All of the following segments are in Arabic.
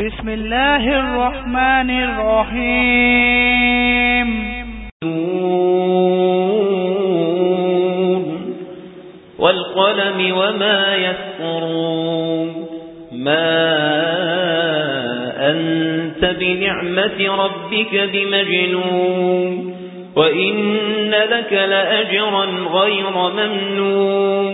بسم الله الرحمن الرحيم والقلم وما يسطرون. ما أنت بنعمة ربك بمجنون. وإن لك لأجرا غير ممنون.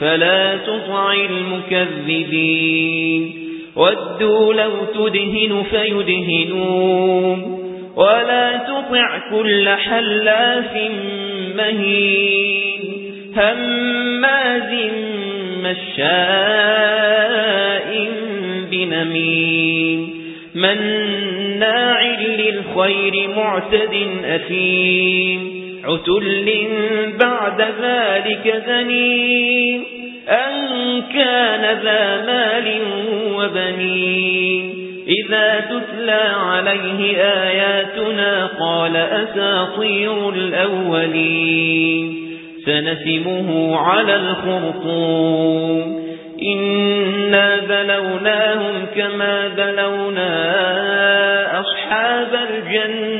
فلا تطع المكذبين. ودوا لو تدهن فيدهنون. ولا تطع كل حلاف مهين. هماز مشاء بنمين مناع للخير معتد أثيم. عتل بعد ذلك ذنين أن كان ذا مال وبنين إذا تتلى عليه آياتنا قال أساطير الأولين سنسمه على الخرطوم إنا بلوناهم كما بلونا أصحاب الجنة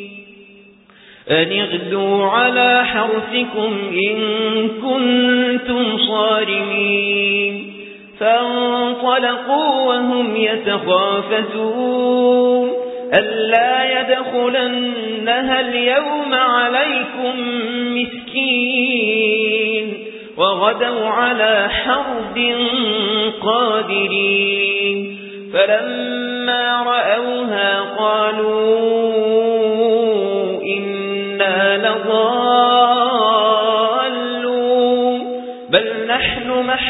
أن اغدوا على حرثكم إن كنتم صارمين. فانطلقوا وهم يتخافتون. ألا يدخلنها اليوم عليكم مسكين. وغدوا على حرب قادرين. فلما رأوها قالوا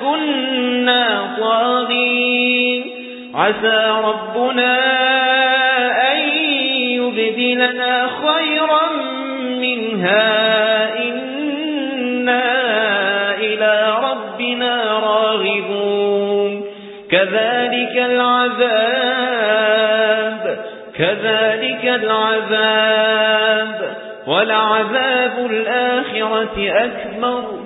كنا طاغين. عسى ربنا أن يبدلنا خيرا منها. إنا إلى ربنا راغبون. كذلك العذاب كذلك العذاب ولعذاب الآخرة أكبر.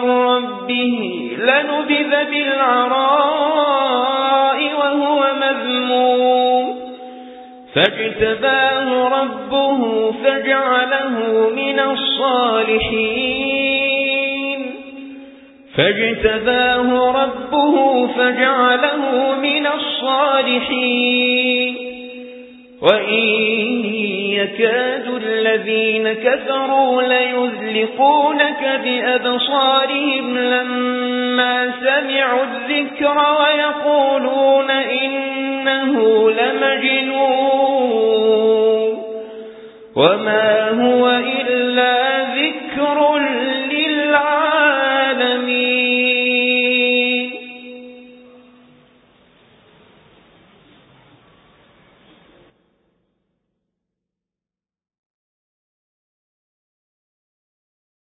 من ربه لنبذ بالعراء وهو مذموم. فاجتباه ربه فجعله من الصالحين. فاجتباه ربه فجعله من الصالحين. وإن يكاد الذين كفروا ليزلقونك بأبصارهم لما سمعوا الذكر ويقولون إنه لمجنون وما